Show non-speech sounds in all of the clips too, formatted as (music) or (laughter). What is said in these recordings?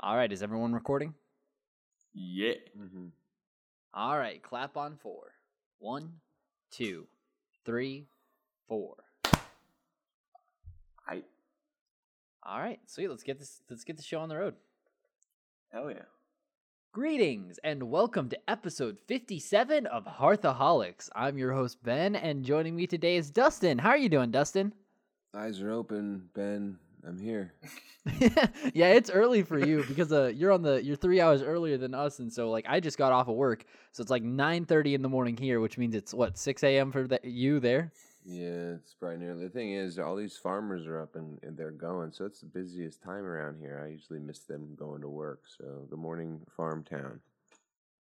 All right, is everyone recording? Yeah. Mm-hmm. All right, clap on four. One, two, three, four. I All right, sweet. Let's get this. Let's get the show on the road. hell yeah. Greetings and welcome to episode 57 of Hearthaholics. I'm your host Ben, and joining me today is Dustin. How are you doing, Dustin? Eyes are open, Ben. I'm here. (laughs) yeah, it's early for you because uh, you're on the you're three hours earlier than us, and so like I just got off of work, so it's like 9:30 in the morning here, which means it's what 6 a.m. for the, you there. Yeah, it's bright and early. The thing is, all these farmers are up and, and they're going, so it's the busiest time around here. I usually miss them going to work. So the morning farm town.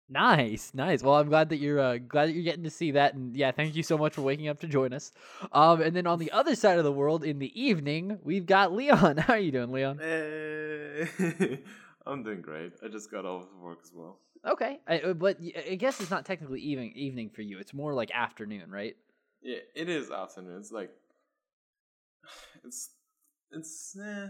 Nice, nice. Well, I'm glad that you're uh, glad that you're getting to see that, and yeah, thank you so much for waking up to join us. Um, and then on the other side of the world, in the evening, we've got Leon. (laughs) How are you doing, Leon? Hey. (laughs) I'm doing great. I just got off of work as well. Okay, I, uh, but I guess it's not technically evening evening for you. It's more like afternoon, right? Yeah, it is afternoon. It's like (sighs) it's it's eh,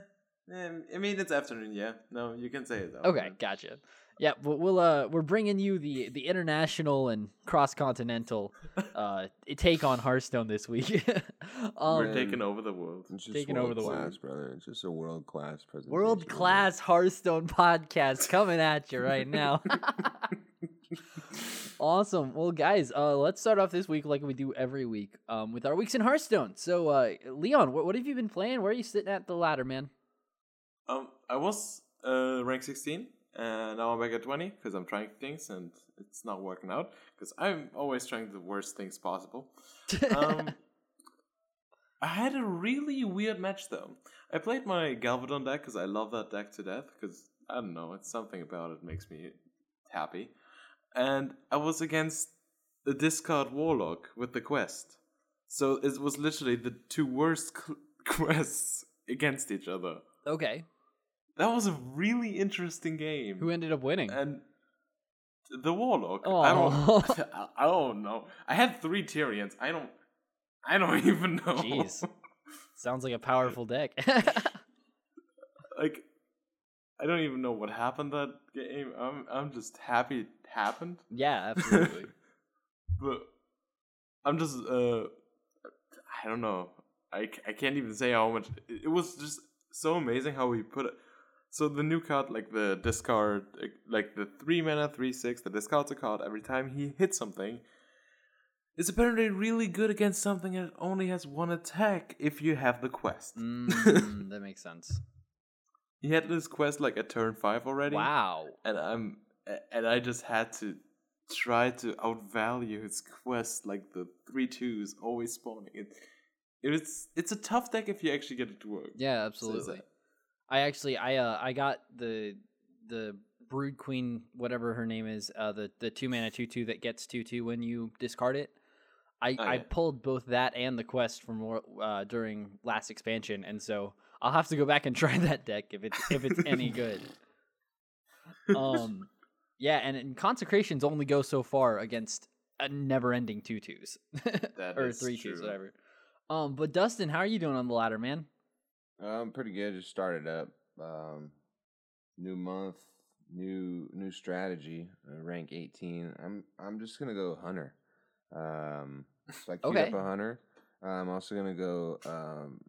eh, I mean it's afternoon, yeah. No, you can say it's afternoon. Okay, gotcha. Yeah, but we'll uh we're bringing you the the international and cross continental uh take on Hearthstone this week. (laughs) um, We're taking over the world. It's just Taking over world the class, world. brother. It's just a world class presentation. World class Hearthstone podcast coming at you right now. (laughs) awesome. Well, guys, uh, let's start off this week like we do every week um, with our weeks in Hearthstone. So, uh, Leon, what, what have you been playing? Where are you sitting at the ladder, man? Um I was uh rank 16 and now I'm back at 20 because I'm trying things and it's not working out because I'm always trying the worst things possible. (laughs) Um I had a really weird match though. I played my Galvadon deck because I love that deck to death. Because I don't know, it's something about it makes me happy. And I was against the discard Warlock with the quest, so it was literally the two worst c- (laughs) quests against each other. okay. That was a really interesting game. Who ended up winning? and the Warlock. I Aw. don't. (laughs) I- I don't know. I had three Tyrians. I don't. I don't (laughs) even know. Jeez. Sounds like a powerful (laughs) deck. like I don't even know what happened that game. I'm I'm just happy it happened. yeah, absolutely. But I'm just uh I don't know. I I can't even say how much it was just so amazing how we put it. So the new card like the discard like- the 3 mana 3 6 the discards a card every time he hits something is apparently really good against something that only has one attack if you have the quest. mm, (laughs) that makes sense. He had this quest like at turn 5 already. Wow. and I'm and I just had to try to outvalue his quest like the three twos always spawning. It it's it's a tough deck if you actually get it to work. Yeah, absolutely. that- I actually I uh I got the the brood queen whatever her name is uh the the two mana two two that gets two two when you discard it. I Oh, I pulled both that and the quest from uh during last expansion, and so I'll have to go back and (laughs) try that deck if it's if it's any good. (laughs) Um, yeah, and, and consecrations only go so far against a never-ending two twos That (laughs) or is three twos, true. whatever. Um, but Dustin, how are you doing on the ladder, man? Um, pretty good. Just started up. Um, new month, new new strategy. Uh, rank 18. I'm I'm just gonna go hunter. Um, so I (laughs) queued Okay. up a hunter. I'm also gonna go um,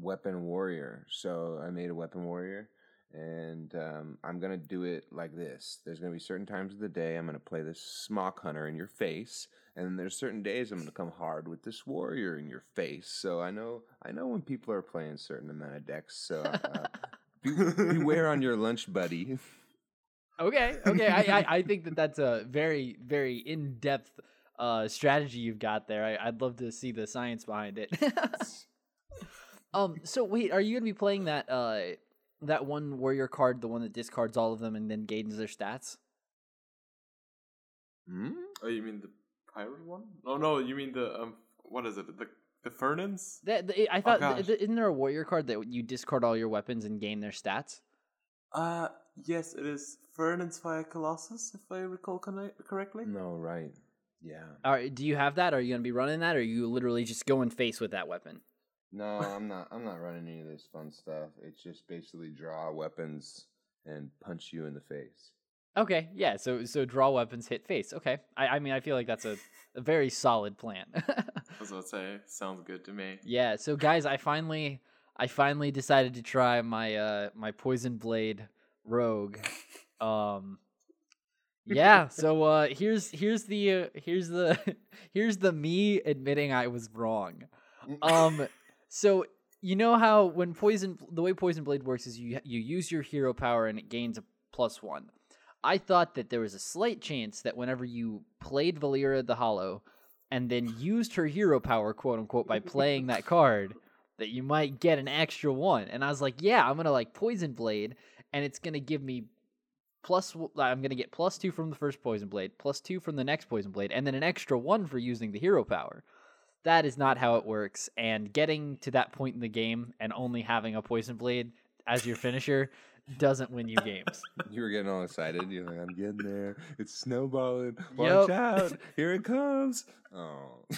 weapon warrior. So I made a weapon warrior, and um, I'm gonna do it like this. There's gonna be certain times of the day I'm gonna play this smock hunter in your face, and then there's certain days I'm gonna come hard with this warrior in your face. So I know I know when people are playing certain amount of decks. So uh, (laughs) be, beware on your lunch, buddy. Okay, okay. I, I I think that that's a very very in depth uh strategy you've got there. I, I'd love to see the science behind it. (laughs) um. So wait, are you gonna be playing that uh that one warrior card, the one that discards all of them and then gains their stats? Hmm? Oh, you mean the pirate one? Oh no, you mean the um what is it? The the Fernans? That the, I thought th- gosh. th- isn't there a warrior card that you discard all your weapons and gain their stats? Uh yes, it is Fernan's Fire Colossus, if I recall conne- correctly. No, right. Yeah. All right, do you have that? Are you gonna be running that, or are you literally just going face with that weapon? No, I'm not. I'm not running any of this fun stuff. It's just basically draw weapons and punch you in the face. Okay, yeah. So so draw weapons, hit face. Okay, I I mean I feel like that's a, a very solid plan. (laughs) I was about to say, sounds good to me. yeah. So guys, I finally I finally decided to try my uh my poison blade rogue. (laughs) Um. Yeah. (laughs) So uh here's here's the uh, here's the here's the me admitting I was wrong. Um. So you know how when poison the way poison blade works is you you use your hero power and it gains a plus one. I thought that there was a slight chance that whenever you played Valera the Hollow and then used her hero power, quote unquote, by playing that card, that you might get an extra one. And I was like, yeah, I'm gonna like poison blade, and it's gonna give me plus. Uh, I'm gonna get plus two from the first poison blade, plus two from the next poison blade, and then an extra one for using the hero power. That is not how it works. And getting to that point in the game and only having a poison blade as your finisher doesn't win you games. (laughs) You were getting all excited. You're like, I'm getting there. It's snowballing. Watch Yup. out. (laughs) Here it comes. Oh. (laughs)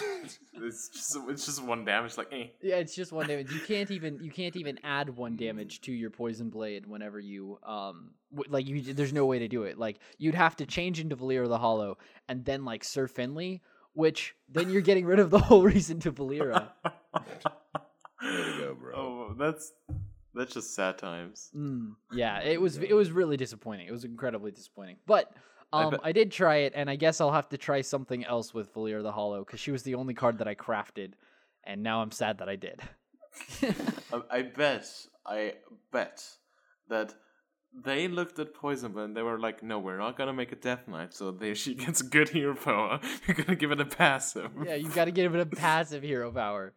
It's just it's just one damage. Like, eh. Yeah, it's just one damage. You can't even you can't even add one damage to your poison blade whenever you um w- like you. There's no way to do it. Like you'd have to change into Valera the Hollow and then like Sir Finley, which then you're getting rid of the whole reason to Valera. Way to go, bro. Oh, that's that's just sad times. Mm, yeah, it (laughs) was it was really disappointing. It was incredibly disappointing. But I um, bet- I did try it, and I guess I'll have to try something else with Valera the Hollow because she was the only card that I crafted, and now I'm sad that I did. I, (laughs) I bet, I bet that they looked at Poison Blade and they were like, "No, we're not gonna make a Death Knight, so they, she gets good hero power. (laughs) We're gonna give it a passive." yeah, you got to give it a passive hero power.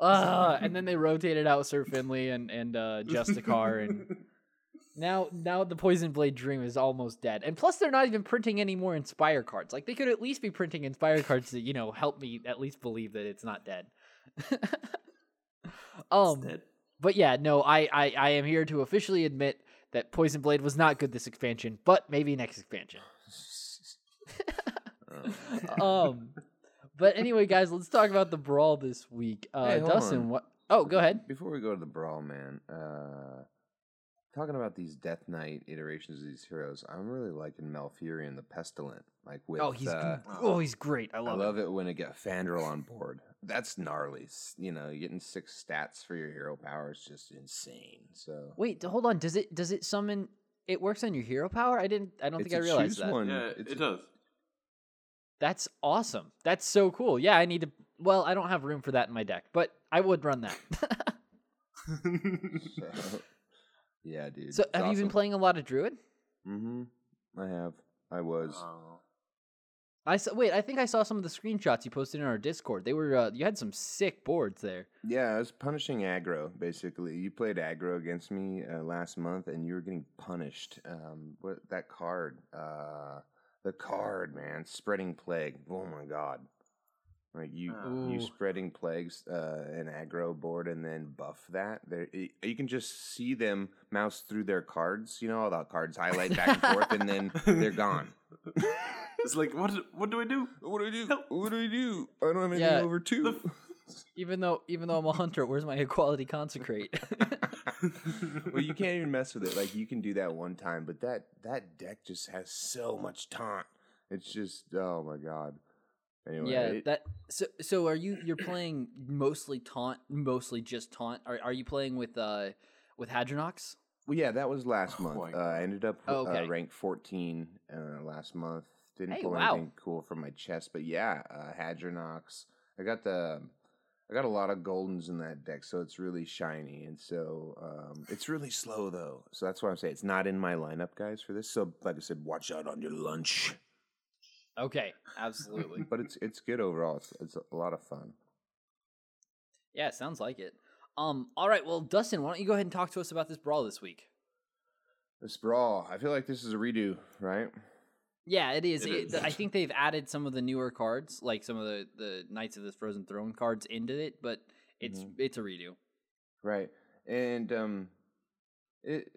Uh, (laughs) and then they rotated out Sir Finley and and uh, Justicar, and (laughs) now now the Poison Blade dream is almost dead. And plus, they're not even printing any more Inspire cards. Like they could at least be printing Inspire cards to you know help me at least believe that it's not dead. (laughs) um, Dead. but yeah, no, I, I I am here to officially admit that Poison Blade was not good this expansion, but maybe next expansion. Um, but anyway, guys, let's talk about the brawl this week. Uh, Hey, Dustin, on. what? Oh, go ahead. Before we go to the brawl, man, uh, talking about these Death Knight iterations of these heroes, I'm really liking Malfurion the Pestilent. Like with, oh, he's uh, oh, he's great. I love. It. I love, love it. it when it get Fandral on board. That's gnarly. You know, getting six stats for your hero power is just insane. So Wait, hold on. Does it does it summon? It works on your hero power. I didn't. I don't it's think I a realized choose that. one. Yeah, it's it a- does. That's awesome. That's so cool. Yeah, I need to. Well, I don't have room for that in my deck, but I would run that. (laughs) So, yeah, dude. so, have you been playing a lot of Druid? Mm-hmm. I have. I was. Oh. I saw. Wait, I think I saw some of the screenshots you posted in our Discord. They were. Uh, you had some sick boards there. Yeah, I was punishing aggro. Basically, you played aggro against me uh, last month, and you were getting punished. Um, what that card? Uh, the card, man, spreading plague. Oh my god! Like you, you spreading plagues, uh, an aggro board, and then buff that. There, you can just see them mouse through their cards. You know, all the cards highlight back and forth, and then they're gone. (laughs) It's like, what? What do I do? What do I do? Help. What do I do? I don't have anything Yeah, over two. (laughs) Even though, even though I'm a hunter, where's my equality consecrate? (laughs) (laughs) well, you can't even mess with it. Like you can do that one time, but that that deck just has so much taunt. It's just oh my god. Anyway, yeah, it- that. So, so are you? You're playing mostly taunt, mostly just taunt. Are Are you playing with uh with Hadronox? well, yeah, that was last Oh month. Uh, I ended up Oh, okay. uh, ranked 14 uh, last month. Didn't Hey, pull wow. anything cool from my chest, but yeah, uh, Hadronox. I got the. I got a lot of goldens in that deck, so it's really shiny, and so um, it's really slow though. So that's why I'm saying it's not in my lineup, guys, for this. So, like I said, watch out on your lunch. Okay, (laughs) absolutely. but it's it's good overall. It's it's a lot of fun. yeah, sounds like it. Um. All right. Well, Dustin, why don't you go ahead and talk to us about this brawl this week? This brawl, I feel like this is a redo, right? Yeah, it is. It It- is. I think they've added some of the newer cards, like some of the the Knights of the Frozen Throne cards, into it, but it's Mhm. it's a redo. Right, and um, it.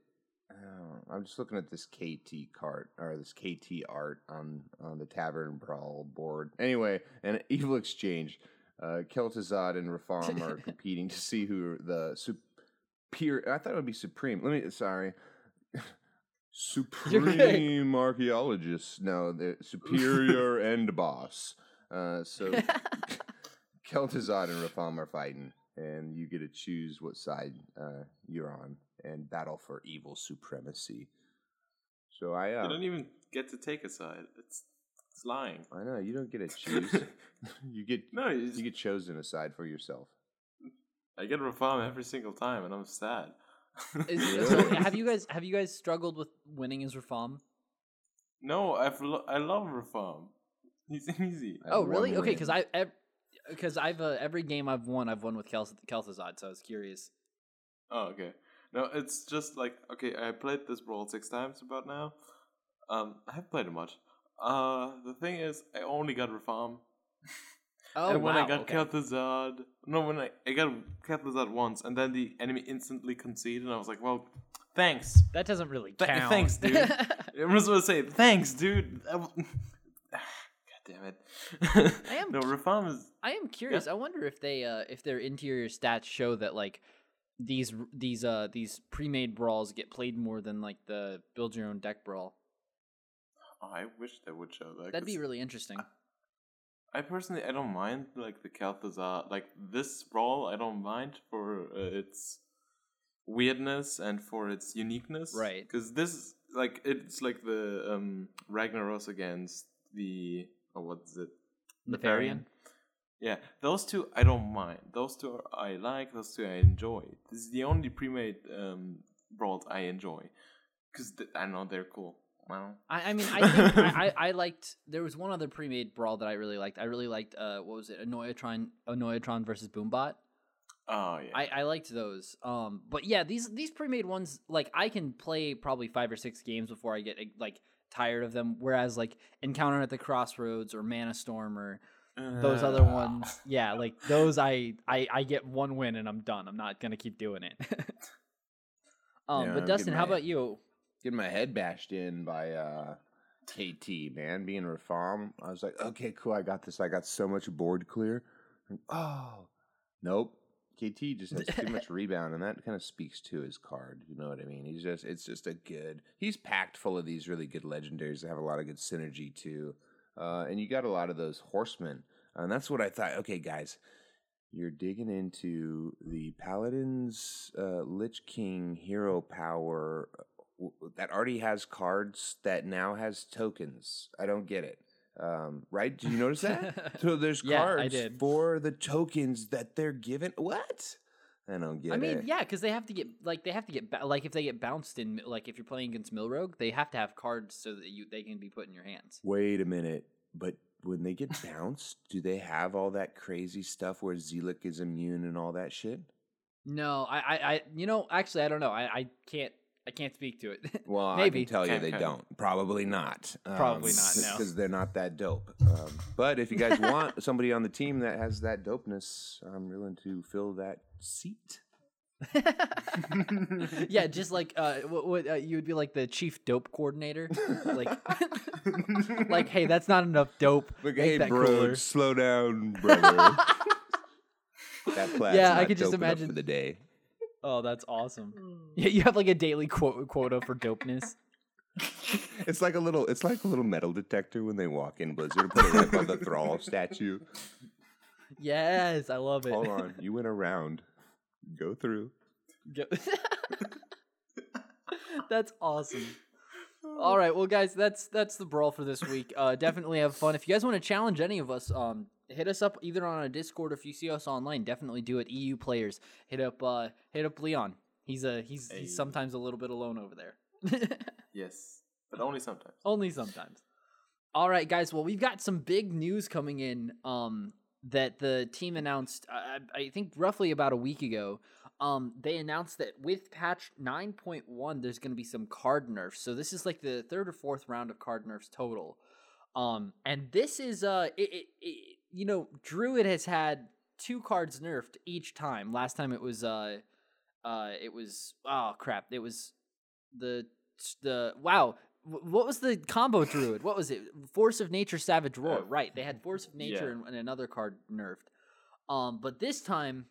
oh, I'm just looking at this KT card or this KT art on on the Tavern Brawl board. Anyway, an (laughs) evil exchange. Uh, Kel'Thuzad and Rafaam are (laughs) competing to see who the superior. I thought it would be supreme. Let me. Sorry. (laughs) Supreme archaeologist. No, the (laughs) superior end boss. Uh, so (laughs) Kel'Thuzad and Rafaam are fighting, and you get to choose what side uh, you're on and battle for evil supremacy. So I, uh, You don't even get to take a side. It's it's lying. I know you don't get to (laughs) choose. you get No, you just, you get chosen a side for yourself. I get Rafaam every single time, and I'm sad. Is, Really? (laughs) so have you guys have you guys struggled with winning as Rafaam? no, I've lo- I love Rafaam. He's (laughs) easy. Oh, really? Okay, because. I because I've uh, every game I've won, I've won with Kel- Kel'Thuzad, so I was curious. Oh, okay. No, it's just like okay. I played this role six times about now. Um, I haven't played it much. Uh, the thing is, I only got Rafaam. (laughs) Oh, and when wow. I got okay. No, when I, I got Kel'Thuzad once, and then the enemy instantly conceded, and I was like, well, thanks. that doesn't really Th- count. thanks, dude. (laughs) I'm just gonna say thanks, dude. (sighs) God damn it. I am (laughs) no, Rafaam is I am curious. I wonder if they uh if their interior stats show that like these these uh these pre-made brawls get played more than like the build your own deck brawl. Oh, I wish they would show that. That'd be really interesting. I personally, I don't mind like the Kel'Thuzad, like this brawl. I don't mind for uh, its weirdness and for its uniqueness, Right. Because this, like, it's like the um Ragnaros against the oh, what is it? the Nefarian? Yeah, those two I don't mind. Those two are, I like. Those two I enjoy. This is the only pre-made um, brawls I enjoy because th- I know they're cool. Well, I, I mean, I think I, I, (laughs) I liked. There was one other pre-made brawl that I really liked. I really liked. Uh, what was it? Annoy-o-Tron, Annoy-o-Tron versus Boombot. oh yeah, I, I liked those. Um, but yeah, these these pre-made ones, like I can play probably five or six games before I get eh, like tired of them. Whereas like Encounter at the Crossroads or Mana Storm or those other ones, yeah, like those I, I I get one win and I'm done. I'm not gonna keep doing it. (laughs) um, Yeah, but Dustin, how about you? Getting my head bashed in by uh KT, man, being Rafaam. I was like, okay, cool, I got this. I got so much board clear. And, oh, nope. KT just has too much (laughs) rebound, and that kind of speaks to his card. You know what I mean? He's just, it's just a good. He's packed full of these really good legendaries that have a lot of good synergy too. Uh, and you got a lot of those horsemen, and that's what I thought. Okay, guys, you're digging into the Paladin's uh, Lich King hero power that already has cards that now has tokens. I don't get it. Um, right? Did you notice that? (laughs) so there's Yeah, I cards did. for the tokens that they're given. What? I don't get I mean, it. yeah, because they have to get like they have to get ba- like if they get bounced in like if you're playing against Milrogue, they have to have cards so that you they can be put in your hands. Wait a minute. But when they get bounced, do they have all that crazy stuff where Zeliek is immune and all that shit? No, I, I, I you know, actually, I don't know. I, I can't, I can't speak to it. (laughs) Well, Maybe. I can tell you they don't. Probably not. Probably not, no. Because they're not that dope. (laughs) Um, but if you guys want somebody on the team that has that dopeness, I'm willing to fill that seat. (laughs) yeah, just like uh, what, what uh, you would be like the chief dope coordinator, like, like, hey, that's not enough dope. Like, Make hey, that bro, cooler." slow down, brother. that plat's Yeah, I not could just imagine- for the day. Oh, that's awesome. Yeah, you have like a daily quote quota for dopeness. It's like a little. It's like a little metal detector when they walk in Blizzard. Put it right on the Thrall statue. Yes, I love it. Hold on, you went around. Go through. Go- (laughs) that's awesome. All right, well, guys, that's that's the brawl for this week. Uh, definitely have fun. If you guys want to challenge any of us, um, hit us up either on a Discord or if you see us online. Definitely do it. EU players, hit up uh, hit up Leon. He's a he's Hey. he's sometimes a little bit alone over there. (laughs) yes, but only sometimes. Only sometimes. All right, guys. Well, we've got some big news coming in. Um, that the team announced. I I think roughly about a week ago. Um, they announced that with patch nine point one, there's going to be some card nerfs. So this is like the third or fourth round of card nerfs total. Um, and this is uh, it, it, it you know, Druid has had two cards nerfed each time. Last time it was uh, uh, it was oh crap, it was the the wow. What was the combo druid? What was it? Force of Nature, Savage Roar. Uh, right, they had (laughs) Force of Nature yeah. and, and another card nerfed. Um, but this time,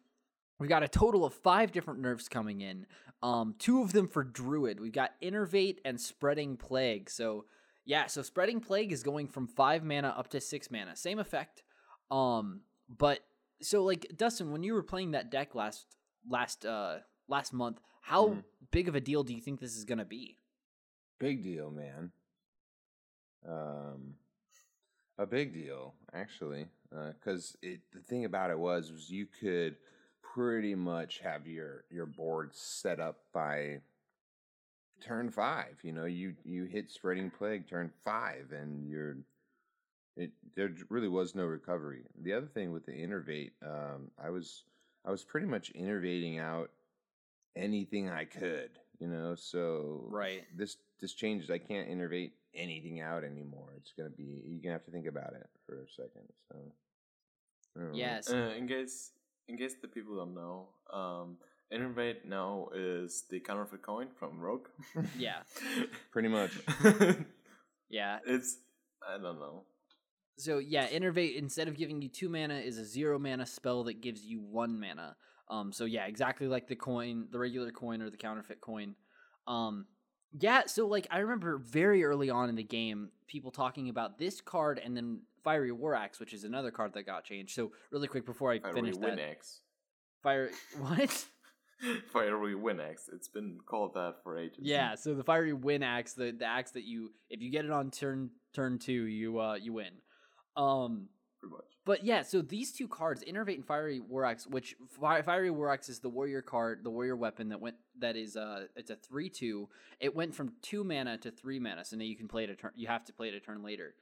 we got a total of five different nerfs coming in. Um, two of them for Druid. We've got Innervate and Spreading Plague. So yeah, so Spreading Plague is going from five mana up to six mana. Same effect. Um, but so like Dustin, when you were playing that deck last last uh last month, how Mhm. big of a deal do you think this is gonna be? Big deal, man. Um, a big deal actually, because it the thing about it was was you could pretty much have your your board set up by turn five. You know, you you hit spreading plague turn five, and you're it. There really was no recovery. The other thing with the innervate, um, I was I was pretty much innervating out anything I could. You know, so Right. this this changes. I can't innervate anything out anymore. It's gonna be you're gonna have to think about it for a second. So I don't know. Yes. Uh, in case in case the people don't know, um, Innervate now is the counterfeit coin from Rogue. Yeah. (laughs) pretty much. (laughs) Yeah. it's I don't know. So yeah, Innervate instead of giving you two mana is a zero mana spell that gives you one mana. Um, so yeah, exactly like the coin, the regular coin or the counterfeit coin. Um, yeah, so like I remember very early on in the game, people talking about this card and then Fiery War Axe, which is another card that got changed. So really quick before I Fiery finish that, Winex. Fire (laughs) what? (laughs) Fiery Winex. It's been called that for ages. Yeah, so the fiery win axe, the, the axe that you if you get it on turn turn two, you uh you win. Um pretty much. but yeah, so these two cards, Innervate and Fiery War Axe, which Fiery War Axe is the warrior card, the warrior weapon that went that is uh it's a three two. It went from two mana to three mana, so now you can play it a turn. You have to play it a turn later.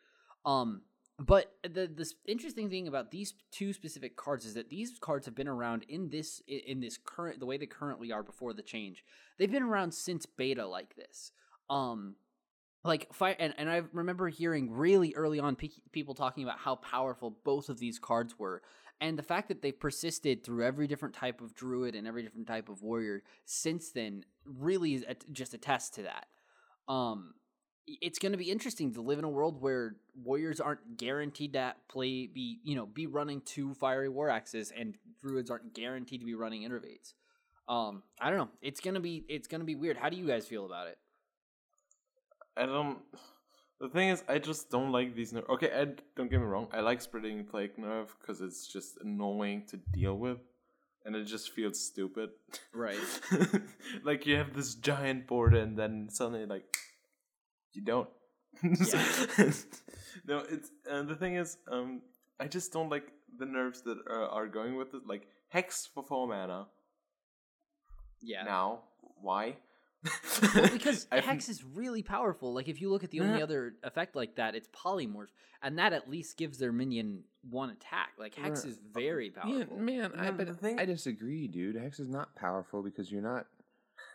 Um, but the the interesting thing about these two specific cards is that these cards have been around in this in this current the way they currently are before the change. They've been around since beta like this. Um, like fire and, and i remember hearing really early on pe- people talking about how powerful both of these cards were and the fact that they've persisted through every different type of druid and every different type of warrior since then really is just attests to that. Um it's going to be interesting to live in a world where warriors aren't guaranteed to play be you know be running two fiery war axes and druids aren't guaranteed to be running innervates um i don't know. It's going to be it's going to be weird. How do you guys feel about it I don't. The thing is, I just don't like these nerf. Okay, I, don't get me wrong. I like spreading plague nerf because it's just annoying to deal with, and it just feels stupid. Right. (laughs) like you have this giant board, and then suddenly, like, you don't. (laughs) no, it's and the thing is, um, I just don't like the nerfs that are, are going with it. Like hex for four mana yeah now. Why? Well, (laughs) because I've- hex is really powerful. Like if you look at the only no. other effect like that, it's polymorph, and that at least gives their minion one attack. Like hex Right. is very Yeah, powerful. man, I but thing- I disagree, dude. Hex is not powerful because you're not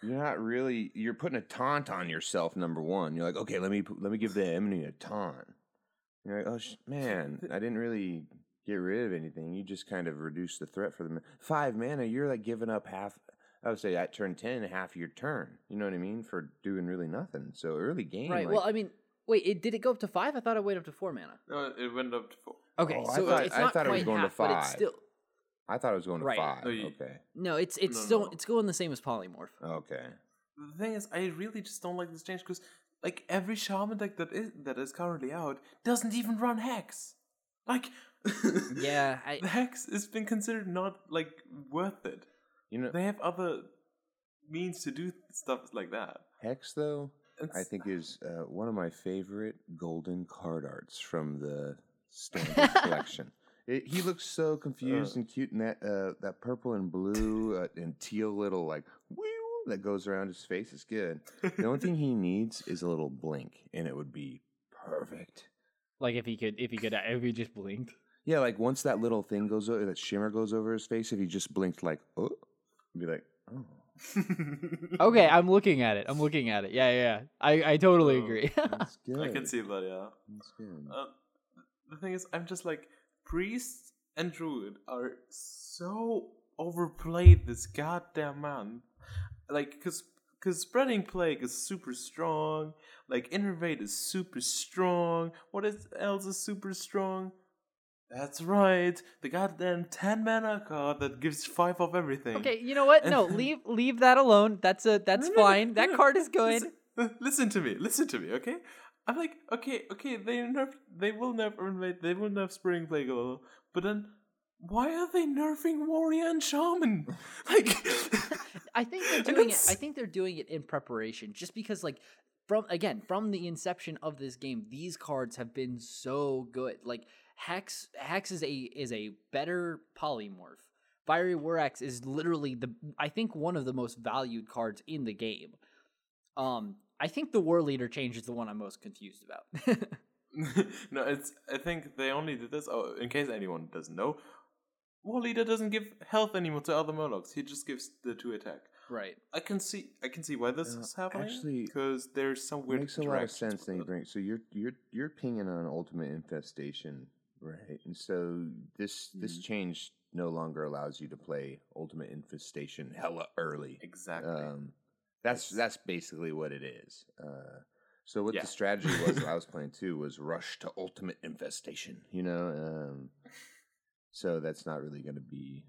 you're not really you're putting a taunt on yourself. Number one, you're like, okay, let me let me give the enemy a taunt. You're like, oh sh- (laughs) man, I didn't really get rid of anything. You just kind of reduced the threat for them. Five mana, you're like giving up half. I would say at turn ten, half your turn. You know what I mean for doing really nothing. So early game, right. like- well, I mean, wait, it, did it go up to five? I thought it went up to four mana. no, it went up to four. Okay, Oh, I so thought- it's I not thought it was quite going to half, but it's five. still I thought it was going to Right. five. No, you- okay, no. It's it's No, no, still no. it's going the same as polymorph. okay. The thing is, I really just don't like this change because, like, every shaman deck that is that is currently out doesn't even run hex. Like, (laughs) Yeah, I- the hex has been considered not like worth it. You know, They have other means to do stuff like that. Hex though. I think is uh, one of my favorite golden card arts from the (laughs) standard collection. It, he looks so confused Uh. and cute in that uh, that purple and blue uh, and teal little like whew, that goes around his face. is good. The only thing he (laughs) needs is a little blink, and it would be perfect. Like if he could, if he could, if he just blinked. Yeah, like once that little thing goes over, that shimmer goes over his face, if he just blinked like, oh, I'd be like, oh. (laughs) Okay, I'm looking at it. I'm looking at it. Yeah, yeah. yeah. I I totally Oh, agree. That's (laughs) good. I can see that, yeah. That's good. Uh, the thing is, I'm just like priests and druid are so overplayed this goddamn month. Like, cause, cause spreading plague is super strong. Like innervate is super strong. What is else is super strong? That's right. The goddamn 10 mana card that gives 5 of everything. Okay, you know what? No, leave leave that alone. That's a that's No, fine. no, That card is good. Listen, (laughs) listen to me. Listen to me, okay? I'm like, okay, okay, they nerf they will nerf Invade, they will nerf Spring Plague but then why are they nerfing Warrior and Shaman? (laughs) Like (laughs) I think they're doing it. I think they're doing it in preparation, just because, like, from again from the inception of this game, these cards have been so good. Like Hex, Hex is a is a better polymorph. Fiery War Axe is literally the I think one of the most valued cards in the game. Um, I think the War Leader change is the one I'm most confused about. (laughs) no, it's I think they only did this oh in case anyone doesn't know. War Leader doesn't give health anymore to other Murlocs. He just gives the two attack. right. I can see I can see why this Uh, is happening. actually, because there's some It weird makes a lot of sense that with you it. bring. So you're you're you're pinging on ultimate infestation, right? And so this this Mm-hmm. change no longer allows you to play ultimate infestation hella early. Exactly. Um, that's Yes. that's basically what it is. Uh, so what Yeah. the strategy was that I was playing (laughs) too was rush to ultimate infestation. You know, um, so that's not really going to be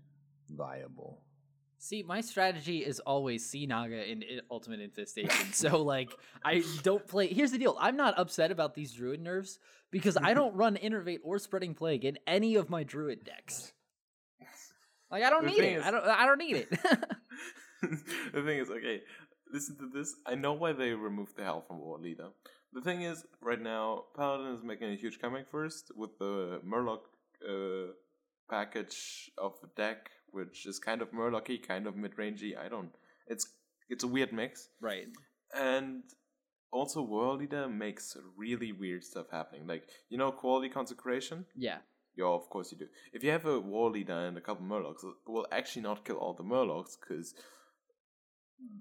viable. See, my strategy is always see Naga in Ultimate Infestation. so, like, I don't play. Here's the deal I'm not upset about these Druid nerfs because I don't (laughs) run Innervate or Spreading Plague in any of my Druid decks. Like, I don't The need it. is- I don't. I don't need it. (laughs) the thing is, okay, listen to this. I know why they removed the hell from War Leader. The thing is, right now, Paladin is making a huge comeback first with the Murloc uh, package of the deck, which is kind of Murlocy, kind of mid-rangey. I don't. It's it's a weird mix, right. and also War Leader makes really weird stuff happening. Like you know, quality consecration. Yeah. Yeah, of course you do. If you have a war leader and a couple murlocs, it will actually not kill all the murlocs because,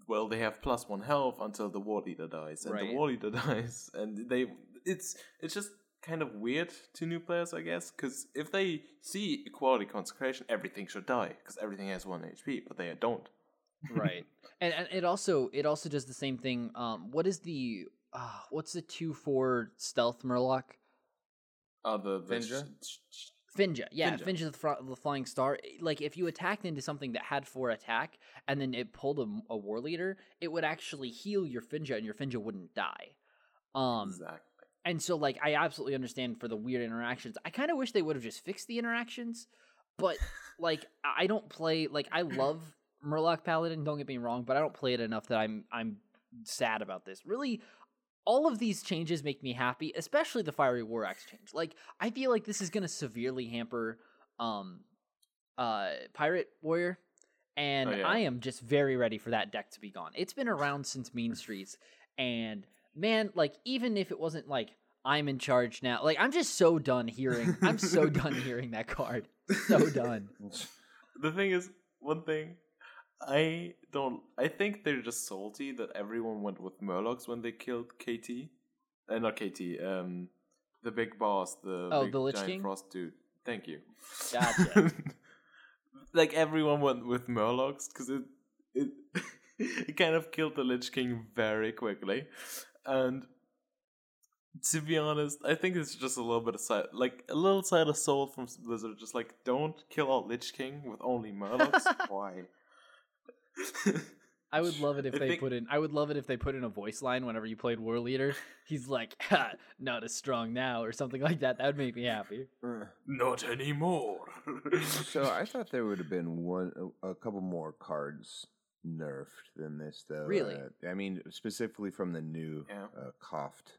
well, they have plus one health until the war leader dies, and Right. the war leader dies, and they it's it's just kind of weird to new players, I guess, because if they see equality consecration, everything should die because everything has one HP, but they don't. (laughs) Right. and, and it also it also does the same thing. Um, what is the uh, what's the two four stealth Murloc? Uh, the, the Finja? sh- sh- Finja, yeah, Finja. Finja, the, fr- the flying star. Like if you attacked into something that had four attack, and then it pulled a war leader, it would actually heal your Finja, and your Finja wouldn't die. Um, exactly. And so like I absolutely understand for the weird interactions. I kind of wish they would have just fixed the interactions, but (laughs) like I don't play like I love Murloc Paladin. Don't get me wrong, but I don't play it enough that I'm I'm sad about this. Really, all of these changes make me happy, especially the Fiery War Axe change. Like I feel like this is going to severely hamper um uh Pirate Warrior and Oh, yeah. I am just very ready for that deck to be gone. It's been around since Mean (laughs) Streets and man, like even if it wasn't like I'm in charge now, like I'm just so done hearing I'm so (laughs) done hearing that card. So done. (laughs) the thing is, one thing I don't. I think they're just salty that everyone went with Murlocs when they killed KT. Uh, not KT. Um, the big boss, the Oh, big the Lich giant King? frost dude. Thank you. Gotcha. (laughs) like everyone went with Murlocs because it it it kind of killed the Lich King very quickly, and to be honest, I think it's just a little bit of side, like a little side of soul from Blizzard, just like don't kill out Lich King with only Murlocs. (laughs) Why? I would love it if I they think- put in. I would love it if they put in a voice line whenever you played War Leader. (laughs) He's like, ha, "Not as strong now," or something like that. That would make me happy. Uh, Not anymore. so I thought there would have been one, a, a couple more cards nerfed than this, though. Really? Uh, I mean, specifically from the new Yeah. uh, Koft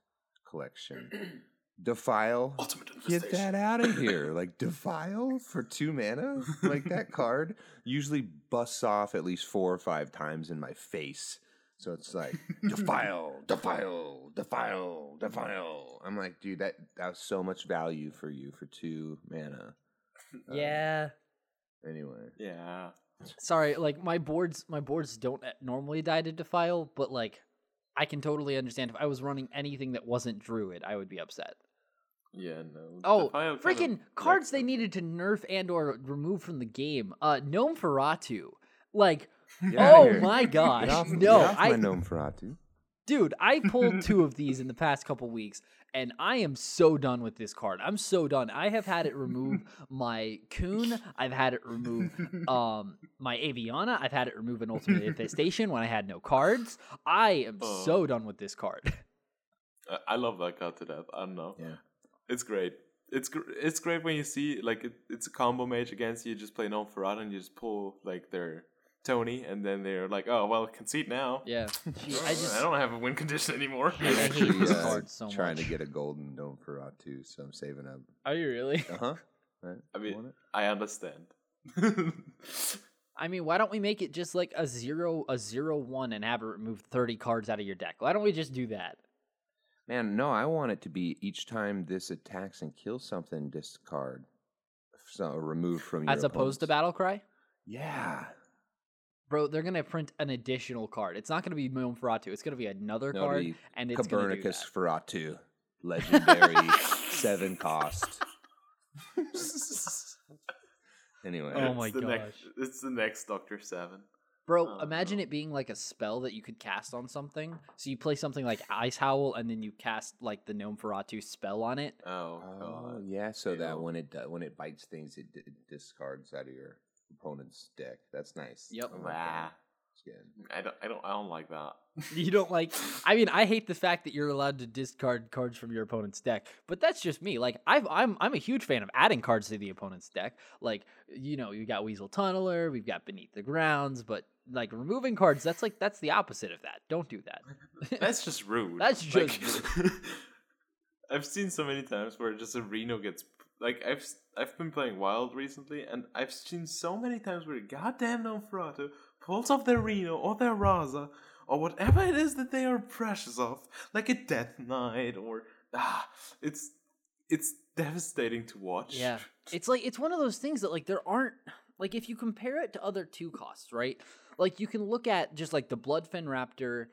collection. (clears throat) Defile. Ultimate Get that out of here! (laughs) Like defile for two mana, like that card usually busts off at least four or five times in my face. So it's like defile, (laughs) defile, defile, defile. I'm like, dude, that that was so much value for you for two mana. Uh, yeah. Anyway, Yeah. Sorry, like my boards. My boards don't uh, normally die to defile, but like, I can totally understand if I was running anything that wasn't Druid, I would be upset. Yeah. No. Oh, Defile kind of freaking cards they needed to nerf and or remove from the game. Uh, Gnomeferatu. Like, (laughs) Get oh here. my Get gosh, off, no, get off I my Gnomeferatu. Dude, I pulled two of these in the (laughs) past couple weeks, and I am so done with this card. I'm so done. I have had it remove (laughs) my Kun. I've had it remove um my Aviana. I've had it remove an Ultimate Infestation when I had no cards. I am Oh. so done with this card. (laughs) I- I love that card to death. I don't know. Yeah. It's great. It's gr- it's great when you see like it, it's a combo mage against you. you Just play Gnomeferatu and you just pull like their Tony, and then they're like, oh well, concede now. yeah, (laughs) Gee, I just I don't have a win condition anymore. I hate this uh, card so trying much. to get a golden Gnomeferatu too, so I'm saving up. Are you really? Uh huh. Right. I mean. I understand. (laughs) I mean, why don't we make it just like a zero, a zero one, and have it remove thirty cards out of your deck? Why don't we just do that? Man, no, I want it to be each time this attacks and kills something, discard. So remove from your As opposed to Battle Cry, Yeah. Bro, they're gonna print an additional card. It's not gonna be Moon Feratu. It's gonna be another No, card, the and it's Copernicus that. Ferratu. (laughs) Legendary seven cost. Anyway. Oh my it's the Next, gosh. it's the next Doctor Seven. Bro, Oh, imagine no. it being like a spell that you could cast on something. So you play something like Icehowl, and then you cast like the Gnomeferatu spell on it. Oh, Oh yeah, so that when it when it bites things, it, d- discards out of your opponent's deck. That's nice. Yep. I like Nah. that. It's good. Mm, I don't. I don't. I don't like that. (laughs) You don't like. I mean, I hate the fact that you're allowed to discard cards from your opponent's deck, but that's just me. Like, I've, I'm I'm a huge fan of adding cards to the opponent's deck. Like, you know, you got Weasel Tunneler, we've got Beneath the Grounds, but like removing cards, that's like that's the opposite of that. Don't do that. (laughs) That's just rude. That's Like, just (laughs) I've seen so many times where just a Reno gets like I've I've been playing Wild recently, and I've seen so many times where goddamn Nosferatu pulls off their Reno or their Raza or whatever it is that they are precious of, like a Death Knight or ah, it's it's devastating to watch. Yeah. It's like it's one of those things that like there aren't like if you compare it to other two costs, right? Like you can look at just like the Bloodfen Raptor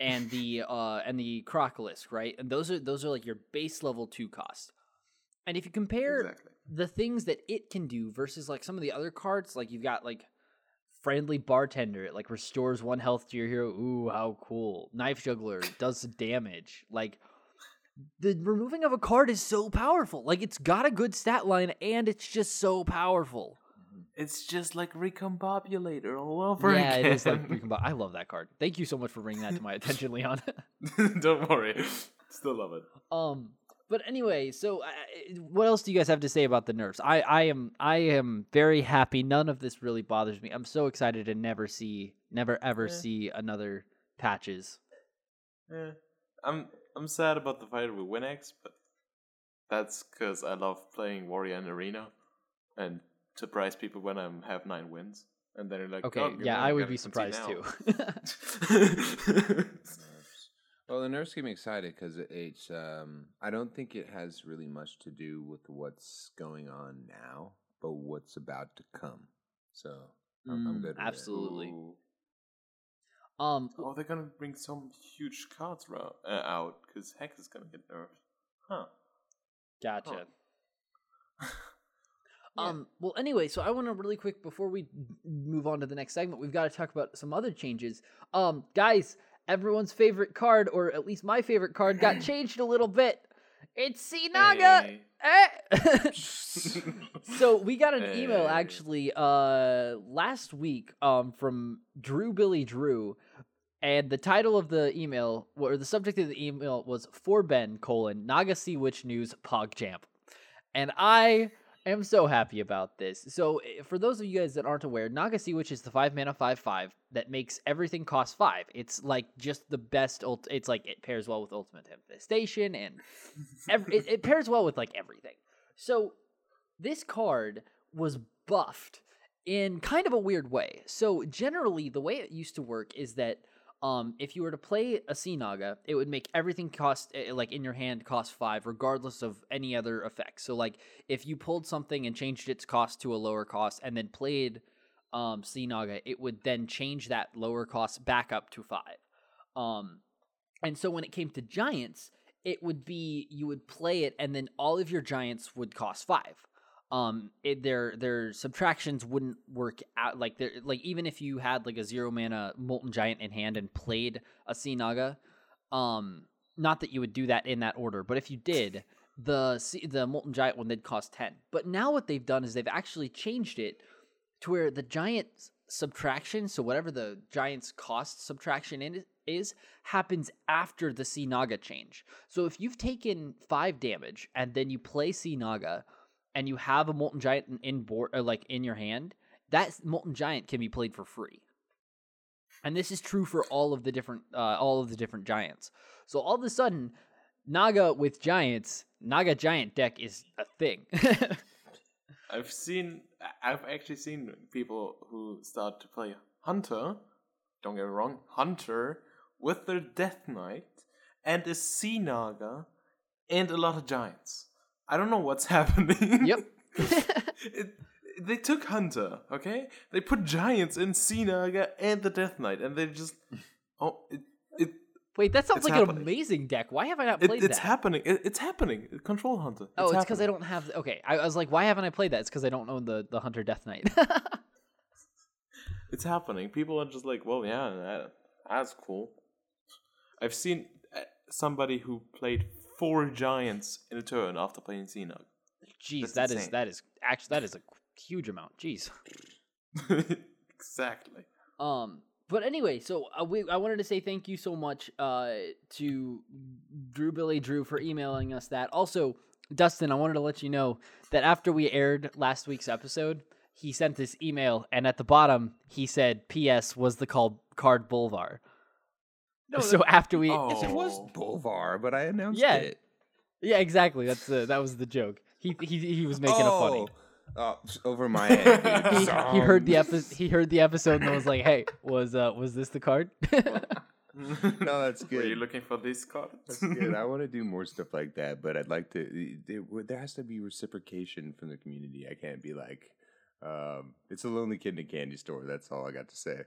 and the uh and the Crocolisk, right? And those are those are like your base level two cost. And if you compare exactly. the things that it can do versus like some of the other cards, like you've got like friendly bartender, it like restores one health to your hero. Ooh, how cool. Knife juggler does damage. Like the removing of a card is so powerful. Like it's got a good stat line and it's just so powerful. It's just like Recombobulator all over yeah, again. it is like recombi- I love that card. Thank you so much for bringing that to my attention, Leon. (laughs) Don't worry, still love it. Um, but anyway, so uh, what else do you guys have to say about the nerfs? I, I am I am very happy. None of this really bothers me. I'm so excited to never see, never ever Yeah. see another patches. Yeah, I'm I'm sad about the fight with Winx, but that's because I love playing Warrior and Arena and surprise people when I have nine wins, and then they're like, Okay, "Oh, yeah, I would be surprised too. (laughs) (laughs) Nerfs. Well, the nerfs get me excited because it's. Um, I don't think it has really much to do with what's going on now, but what's about to come. So I'm, I'm Mm, good. With absolutely. Ooh. um, Oh, they're gonna bring some huge cards ro- uh, out because Hex is gonna get nerfed. Huh. gotcha. (laughs) Yeah. Um. Well, anyway, so I want to really quick before we move on to the next segment, we've got to talk about some other changes. Um, guys, everyone's favorite card, or at least my favorite card, got (laughs) changed a little bit. It's Sea Naga. Hey. Eh. (laughs) so we got an email actually uh last week um from Drew Billy Drew and the title of the email or the subject of the email was for Ben colon Naga Sea Witch News PogChamp. And I am so happy about this. So eh, for those of you guys that aren't aware, Naga which is the 5 mana 5 5 that makes everything cost 5. It's like just the best ult- it's like it pairs well with Ultimate Infestation and Ev- it, it pairs well with like everything. So this card was buffed in kind of a weird way. So generally, the way it used to work is that um, if you were to play a Sea Naga, it would make everything cost eh, like in your hand cost five, regardless of any other effects. So like if you pulled something and changed its cost to a lower cost, and then played um, Sea Naga, it would then change that lower cost back up to five. Um, and so when it came to giants, it would be you would play it, and then all of your giants would cost five. Um, it, their their subtractions wouldn't work out like they're like even if you had like a zero mana molten giant in hand and played a Sea Naga, um, not that you would do that in that order, but if you did, the the molten giant one did cost ten. But now what they've done is they've actually changed it to where the giant subtraction, so whatever the giant's cost subtraction in is, happens after the Sea Naga change. So if you've taken five damage and then you play Sea Naga and you have a molten giant in, board or like in your hand, that molten giant can be played for free. And this is true for all of the different uh, all of the different giants. So all of a sudden, Naga with giants, Naga giant deck is a thing. (laughs) I've seen, I've actually seen people who start to play Hunter. Don't get me wrong, Hunter with their Death Knight and a Sea Naga and a lot of giants. I don't know what's (laughs) happening. yep. (laughs) it, they took Hunter, okay? They put giants in Sea Naga and the Death Knight, and they just oh, it, it, Wait, that sounds It's like an amazing deck. Why have I not it played it's that? It's happening. It, it's happening. Control Hunter. oh, it's because I don't have. Okay, I, I was like, why haven't I played that? It's because I don't own the the Hunter Death Knight. (laughs) It's happening. People are just like, well, yeah, that, that's cool. I've seen uh, somebody who played four giants in a turn after playing Xenog. Jeez, That's that is insane. that is actually that is a huge amount. Jeez. (laughs) exactly. Um, but anyway, so uh, we I wanted to say thank you so much uh to Drew Billy Drew for emailing us that. Also, Dustin, I wanted to let you know that after we aired last week's episode, he sent this email, and at the bottom he said, "P.S. Was the call card Bolvar." No, so after we, Oh. It was Bolvar, but I announced Yeah. it. yeah, exactly. That's the that was the joke. He he he was making a funny. Oh, oh, over my head. (laughs) He, he heard the episode. He heard the episode and was like, "Hey, was uh was this the card?" (laughs) (laughs) No, that's good. Were you good. looking for this card? That's good. I want to do more stuff like that, but I'd like to. There, there has to be reciprocation from the community. I can't be like, um, it's a lonely kid in a candy store. That's all I got to say.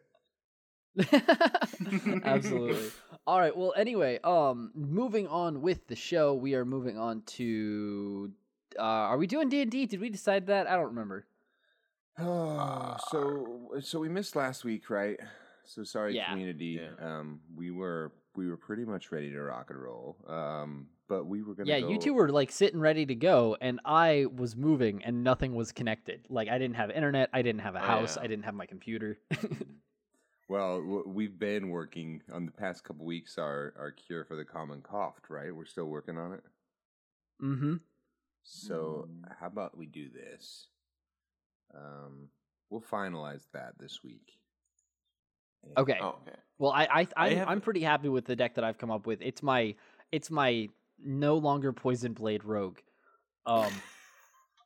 (laughs) Absolutely. All right. Well, anyway, um, moving on with the show, we are moving on to. Uh, are we doing D and D? Did we decide that? I don't remember. Oh, (sighs) so so we missed last week, right? So sorry, Yeah. community. Yeah. Um, we were we were pretty much ready to rock and roll. Um, but we were gonna. Yeah, go, you two were like sitting ready to go, and I was moving, and nothing was connected. Like I didn't have internet, I didn't have a Oh, house, yeah. I didn't have my computer. (laughs) Well, we've been working on the past couple weeks. Our our cure for the common cough, right? We're still working on it. mm-hmm. So how about we do this? Um, we'll finalize that this week. And- Okay. Oh, okay. Well, I, I, I I'm, have- I'm pretty happy with the deck that I've come up with. It's my, it's my no longer poison blade rogue. Um,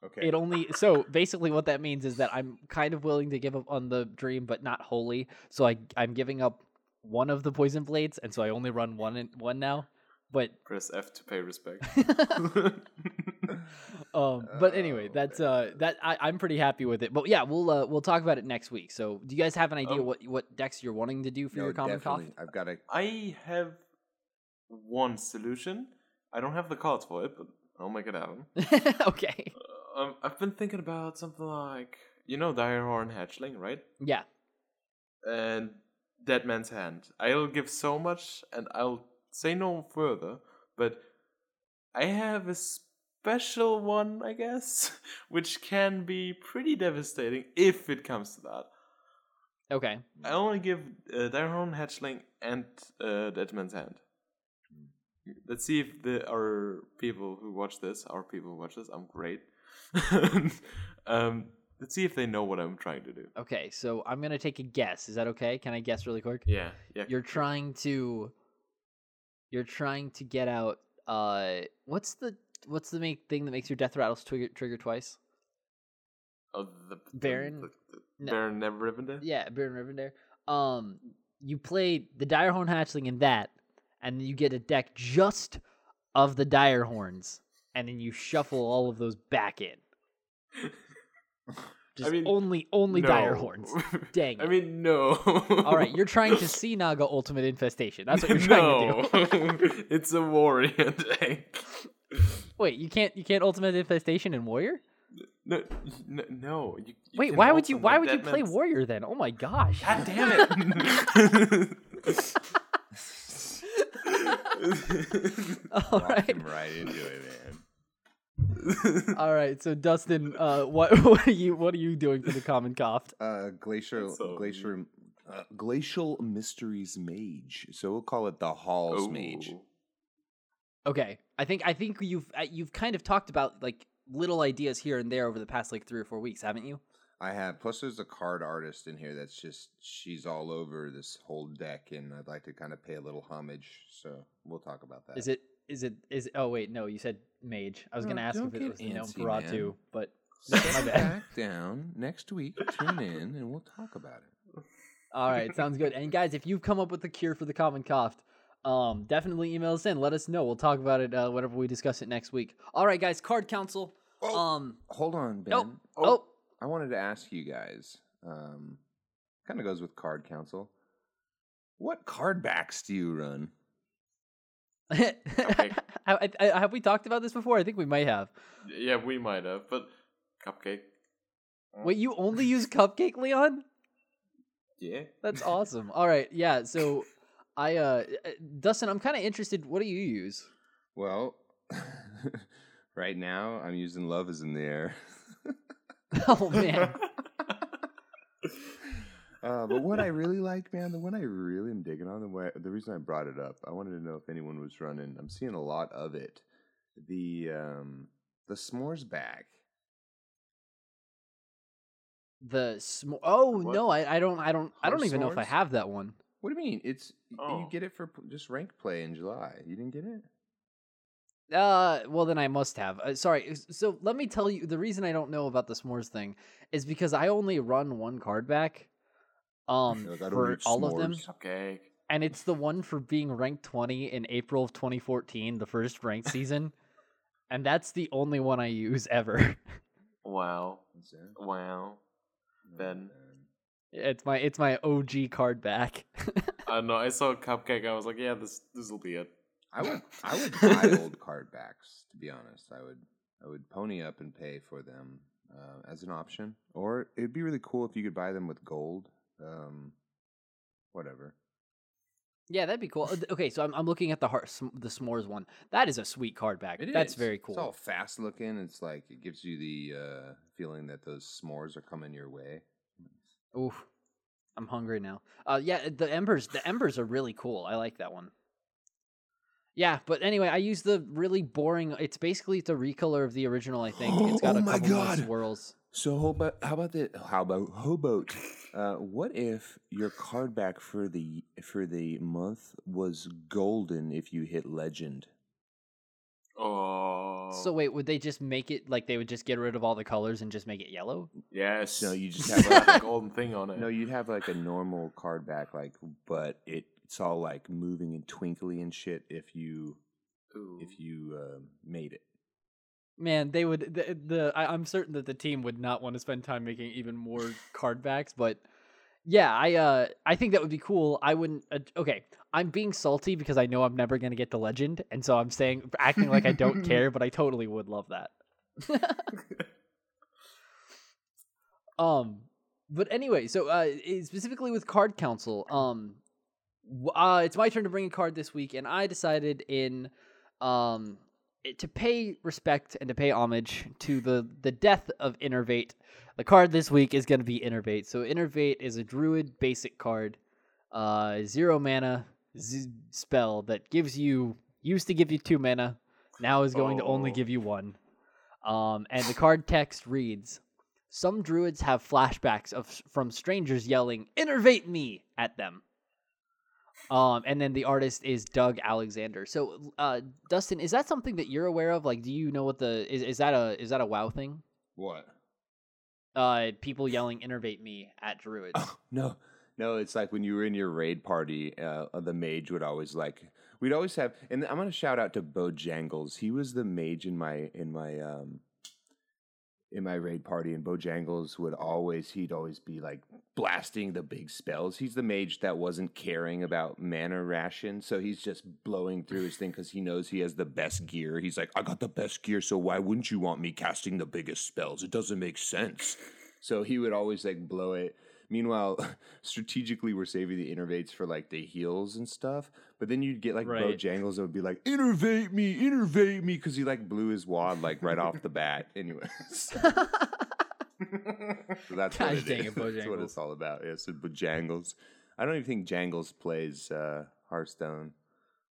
Okay. it only so basically what that means is that I'm kind of willing to give up on the dream, but not wholly. So I, I'm giving up one of the poison blades, and so I only run one in, one now. But Press F to pay respect. (laughs) (laughs) um, but anyway, Oh, that's uh, that I, I'm pretty happy with it. But yeah, we'll uh, we'll talk about it next week. So do you guys have an idea Um, what what decks you're wanting to do for No, your common cough? definitely. I've got a. I have one solution. I don't have the cards for it, but I'll make it happen. (laughs) okay. Um, I've been thinking about something like you know Direhorn Hatchling, right? Yeah. And Dead Man's Hand. I'll give so much, and I'll say no further. But I have a special one, I guess, (laughs) which can be pretty devastating if it comes to that. Okay. I only give uh, Direhorn Hatchling and uh, Dead Man's Hand. Let's see if the our people who watch this, our people who watch this, I'm great. (laughs) um, let's see if they know what I'm trying to do. Okay. So I'm gonna take a guess. Is that okay? Can I guess really quick? Yeah, yeah. You're trying to. You're trying to get out. Uh, what's the what's the make thing that makes your death rattles trigger trigger twice? Oh, the, the- Baron? the, the No. Baron Never Rivendell? Yeah, Baron Rivendare. Um, you play the Direhorn Hatchling in that, and you get a deck just of the Direhorns, and then you shuffle all of those back in. (laughs) Just mean, only only No. Direhorns. (laughs) Dang. I mean, no. all right, you're trying to (laughs) Sea Naga Ultimate Infestation. That's what you're trying to do. no, it's a warrior deck. Wait, you can't you can't Ultimate Infestation in Warrior? No, no, no. You, you Wait, why would you why would you play Warrior then? Oh my gosh. God damn it! All right. right into it, man. (laughs) All right. So Dustin, uh, what (laughs) what are you what are you doing for the common cough? Uh, glacial, so glacial, uh, glacial mysteries mage. So we'll call it the Halls mage. Okay. I think I think you've uh, you've kind of talked about like little ideas here and there over the past like three or four weeks, haven't you? I have. Plus, there's a card artist in here that's just she's all over this whole deck, and I'd like to kind of pay a little homage. So we'll talk about that. Is it is it is oh wait no you said mage. I was No, gonna ask if it was antsy, Paratu, man. but (laughs) my bad. back down next week. Tune in, and we'll talk about it. All right, sounds good. And guys, if you've come up with the cure for the common cough, um, definitely email us in. Let us know. We'll talk about it uh, whenever we discuss it next week. All right, guys. Card Council. Oh. Um. Hold on, Ben. Oh. Oh. Oh. I wanted to ask you guys. Um, kind of goes with Card Council. What card backs do you run? (laughs) have, I- I- have we talked about this before? I think we might have. Yeah, we might have, but cupcake. Wait, you only (laughs) use Cupcake, Leon? Yeah. That's (laughs) awesome. All right, yeah. So, I, uh, uh, Dustin, I'm kind of interested. What do you use? Well, right now I'm using Love is in the Air. Oh man. Uh, but what I really like, man, the one I really am digging on, the, way, the reason I brought it up, I wanted to know if anyone was running. I'm seeing a lot of it. The um, the s'mores bag. The sm- oh What? no, I, I don't I don't I don't even know if I have that one. What do you mean? It's you Oh. get it for just rank play in July. You didn't get it? Uh, well then I must have. Uh, sorry. So let me tell you the reason I don't know about the s'mores thing is because I only run one card back, um, Like, for eat all of them, s'mores. Cupcake. and it's the one for being ranked twenty in April of 2014, the first ranked season, (laughs) and that's the only one I use ever. Wow. Wow. Ben. it's my it's my OG card back. (laughs) I don't know. I saw cupcake. I was like, yeah, this this will be it. I would I would (laughs) buy old card backs. To be honest, I would I would pony up and pay for them uh, as an option, or it'd be really cool if you could buy them with gold. Um, whatever. yeah, that'd be cool. Uh, Okay, so I'm I'm looking at the heart the s'mores one. That is a sweet card back. It That's is. very cool. It's all fast looking. It's like it gives you the uh, feeling that those s'mores are coming your way. Oof. I'm hungry now. Uh yeah, the embers the embers are really cool. I like that one. Yeah, but anyway, I use the really boring it's basically the recolor of the original, I think. It's (gasps) got Oh a my couple more God. swirls. So how about how about the how about how about uh, what if your card back for the for the month was golden if you hit legend? Oh. So wait, would they just make it like they would just get rid of all the colors and just make it yellow? yes. No, you just (laughs) have have a golden thing on it. no, you'd have like a normal card back, like but it, it's all like moving and twinkly and shit if you Ooh. if you uh, made it. Man, they would the, the I, I'm certain that the team would not want to spend time making even more (laughs) card backs, but yeah, I uh I think that would be cool. I wouldn't uh, okay, I'm being salty because I know I'm never going to get the legend, and so I'm saying (laughs) acting like I don't care, but I totally would love that. (laughs) um but anyway, so uh specifically with card council, (clears throat) um uh it's my turn to bring a card this week and I decided in um to pay respect and to pay homage to the the death of Innervate. The card this week is going to be Innervate. So Innervate is a druid basic card, uh, zero mana z- spell that gives you used to give you two mana, now is going to only Oh. give you one. Um, and the card (laughs) text reads: Some druids have flashbacks of from strangers yelling "Innervate me" at them. Um, and then the artist is Doug Alexander. So, uh, Dustin, is that something that you're aware of? Like, do you know what the is? Is that a is that a WoW thing? What? Uh, people yelling "Innervate me" at druids. Oh, no, no. It's like when you were in your raid party, uh, the mage would always like. We'd always have, and I'm gonna shout out to Bojangles. He was the mage in my in my um in my raid party, and Bojangles would always he'd always be like blasting the big spells. He's the mage that wasn't caring about mana ration, so he's just blowing through his thing because he knows he has the best gear. He's like, I got the best gear, so why wouldn't you want me casting the biggest spells? It doesn't make sense. So he would always like blow it. Meanwhile, (laughs) strategically, we're saving the innervates for like the heals and stuff. But then you'd get like Right. Bojangles that would be like, "Innervate me, innervate me," because he like blew his wad like right off the bat. (laughs) Anyways, (laughs) so that's what Gosh it dang it, That's what it's all about. Yeah, so Bojangles. I don't even think Jangles plays uh, Hearthstone,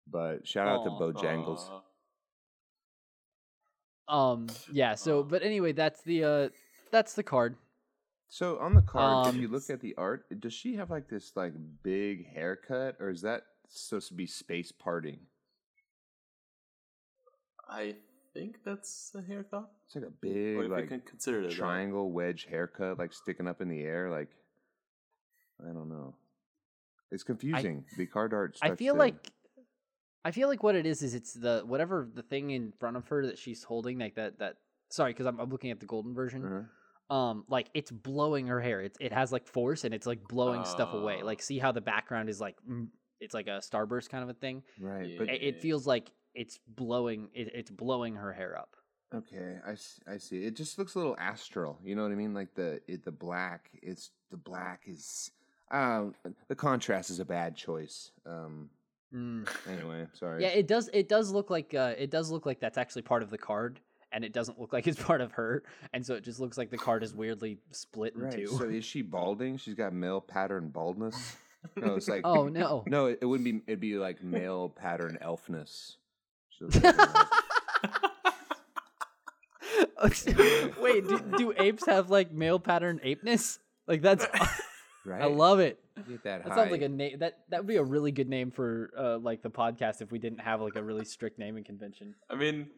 but shout out to Aw. Bojangles. Uh, um, yeah. So, but anyway, that's the uh, that's the card. So on the card, if Um, you look at the art, does she have like this like big haircut, or is that supposed to be space parting? I think that's a haircut. It's like a big if you like can consider it that. triangle wedge haircut, like sticking up in the air. Like I don't know. It's confusing. the card art. I feel like I feel like what it is is it's the whatever the thing in front of her that she's holding like that that sorry because I'm, I'm looking at the golden version Uh-huh. Um like it's blowing her hair it, it has like force and it's like blowing stuff away Oh. like see how the background is like mm, it's like a starburst kind of a thing right, Yeah. but it, it feels like it's blowing it, it's blowing her hair up Okay, I see. It just looks a little astral. You know what I mean? Like the it, the black. It's the black is. Um, the contrast is a bad choice. Um. Mm. Anyway, sorry. yeah it does it does look like uh it does look like that's actually part of the card and it doesn't look like it's (laughs) part of her and so it just looks like the card is weirdly split in right. two So is she (laughs) balding? She's got male pattern baldness. No, it's like oh no (laughs) no. It, it wouldn't be. It'd be like male pattern elfness. She looks like an elf. Wait, do, do apes have like male pattern apeness? Like that's right. I love it. Get that, That sounds like a name that that would be a really good name for uh, like the podcast if we didn't have like a really strict naming convention. I mean,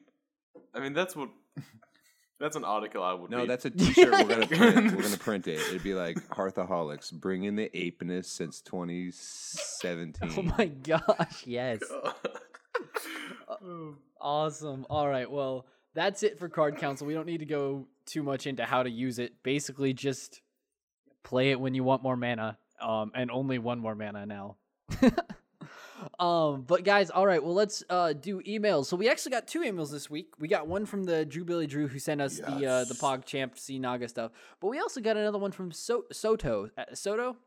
I mean that's what. That's an article I would. No, read. that's a T-shirt. We're gonna (laughs) print. We're gonna print it. It'd be like Hearthaholics, bringing the apeness since 2017. Oh my gosh, yes. (laughs) Oh. Awesome. All right, well, that's it for Card Council. We don't need to go too much into how to use it. Basically just play it when you want more mana. Um and only one more mana now. (laughs) um but guys, all right, well let's uh do emails. So we actually got two emails this week. We got one from the Drew Billy Drew who sent us the uh the Pog Champ Sea Naga stuff. But we also got another one from so- Soto. Uh, Soto?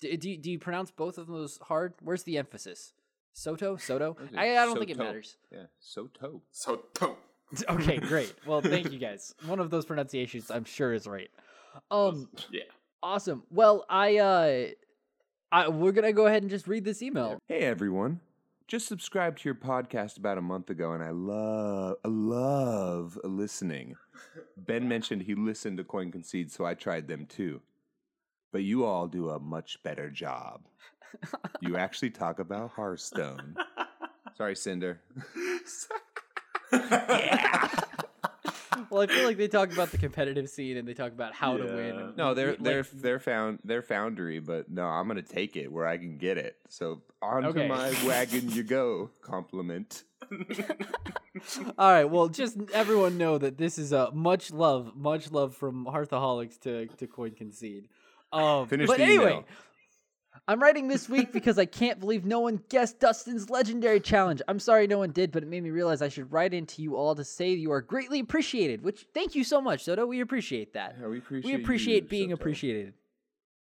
Do, do, you- do you pronounce both of those hard? Where's the emphasis? Soto? Soto? What is it? I, I don't think it matters. Yeah, so toe. so dope. (laughs) Okay, (laughs) great. Well, thank you guys. One of those pronunciations I'm sure is right. Um Yeah. awesome. Well, I uh I we're going to go ahead and just read this email. Hey everyone. Just subscribed to your podcast about a month ago and I love I love listening. Ben mentioned he listened to Coin Concede, so I tried them too. But you all do a much better job. You actually talk about Hearthstone. (laughs) Sorry, Cinder. (laughs) (laughs) (laughs) Well, I feel like they talk about the competitive scene and they talk about how to win. No, they're like- they're they're found they're foundry, but no, I'm gonna take it where I can get it. So onto Okay. my wagon you go. Compliment. (laughs) All right, well, just everyone know that this is a much love, much love from Hearthaholics to to Coin Concede. Um, Finish but the anyway, email. I'm writing this week because I can't believe no one guessed Dustin's legendary challenge. I'm sorry no one did, but it made me realize I should write into you all to say you are greatly appreciated. Which thank you so much, Soto. We appreciate that. Yeah, we appreciate we appreciate being appreciated.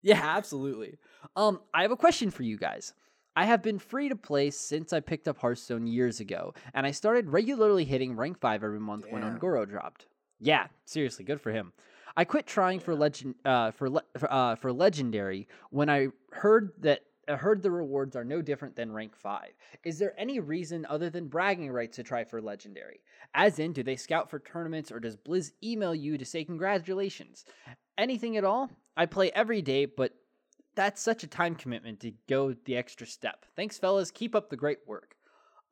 Yeah, absolutely. Um, I have a question for you guys. I have been free to play since I picked up Hearthstone years ago, and I started regularly hitting rank five every month when Damn. Un'Goro dropped. Yeah, seriously, good for him. I quit trying for legend uh, for le- for, uh, for legendary when I heard that I heard the rewards are no different than rank five. Is there any reason other than bragging rights to try for legendary? As in, do they scout for tournaments or does Blizz email you to say congratulations? Anything at all? I play every day, but that's such a time commitment to go the extra step. Thanks, fellas. Keep up the great work.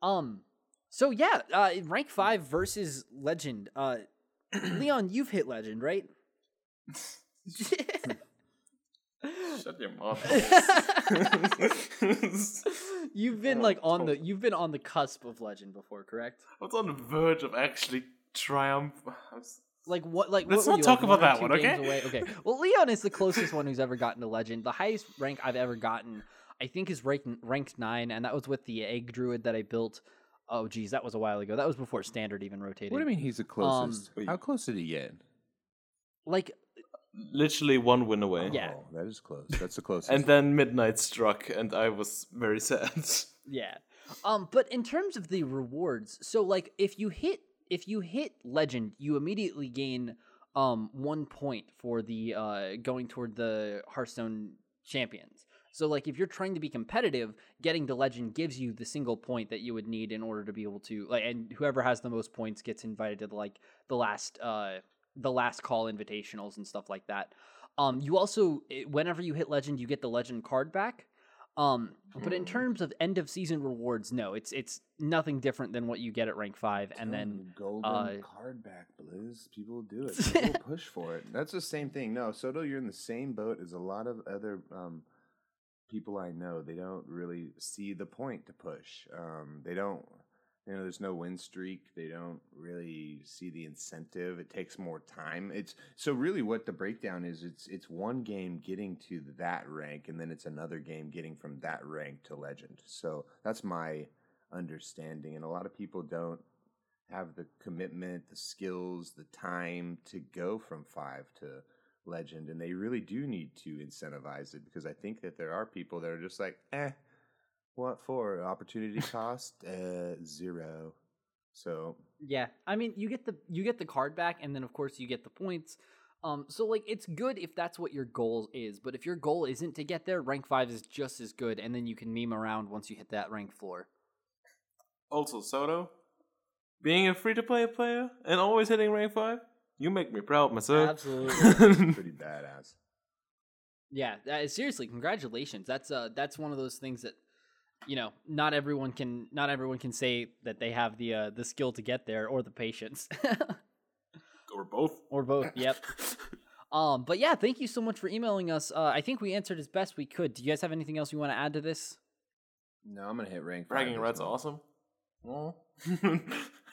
Um, so yeah, uh, rank five versus legend. Uh, (clears throat) Leon, you've hit legend, right? Shut your mouth. (laughs) you've been Oh, like on the you've been on the cusp of legend before, correct? I was on the verge of actually triumph. I'm Like what? Like Let's what not you, talk like, about that one, okay? away? Okay. Well, Leon is the closest one who's ever gotten to legend. The highest rank I've ever gotten, I think, is rank ranked nine, and that was with the egg druid that I built. Oh, geez, that was a while ago. That was before standard even rotated. What do you mean he's the closest? Um, How close did he get? Like literally one win away. Yeah. Oh, that is close. That's the closest. And then midnight struck, and I was very sad. (laughs) Yeah. Um, but in terms of the rewards, so like if you hit if you hit legend, you immediately gain um one point for the uh going toward the Hearthstone champions. So like if you're trying to be competitive, getting to legend gives you the single point that you would need in order to be able to like and whoever has the most points gets invited to like the last uh the last call invitationals and stuff like that. Um you also eh, whenever you hit legend, you get the legend card back. Um, but in terms of end of season rewards, no, it's it's nothing different than what you get at rank five, and then golden uh, card back, Blizz. People do it. (laughs) People push for it. That's the same thing. No, Soto, you're in the same boat as a lot of other um, people I know. They don't really see the point to push. Um, they don't. You know, there's no win streak. They don't really see the incentive. It takes more time. It's so really what the breakdown is. It's it's one game getting to that rank, and then it's another game getting from that rank to legend. So that's my understanding, and a lot of people don't have the commitment, the skills, the time to go from five to legend, and they really do need to incentivize it because I think that there are people that are just like, eh, what for? Opportunity cost uh, zero. So yeah, I mean you get the you get the card back, and then of course you get the points. Um, so like it's good if that's what your goal is, but if your goal isn't to get there, rank five is just as good, and then you can meme around once you hit that rank floor. also, Soto, being a free to play player and always hitting rank 5, you make me proud, myself. Absolutely. (laughs) pretty badass. Yeah, that is, seriously, congratulations. That's uh that's one of those things that you know, not everyone can not everyone can say that they have the uh the skill to get there or the patience. (laughs) or both. or both. Yep. (laughs) Um but yeah, thank you so much for emailing us. Uh I think we answered as best we could. Do you guys have anything else you want to add to this? No, I'm gonna hit rank. Bragging this rights awesome. Well. (laughs)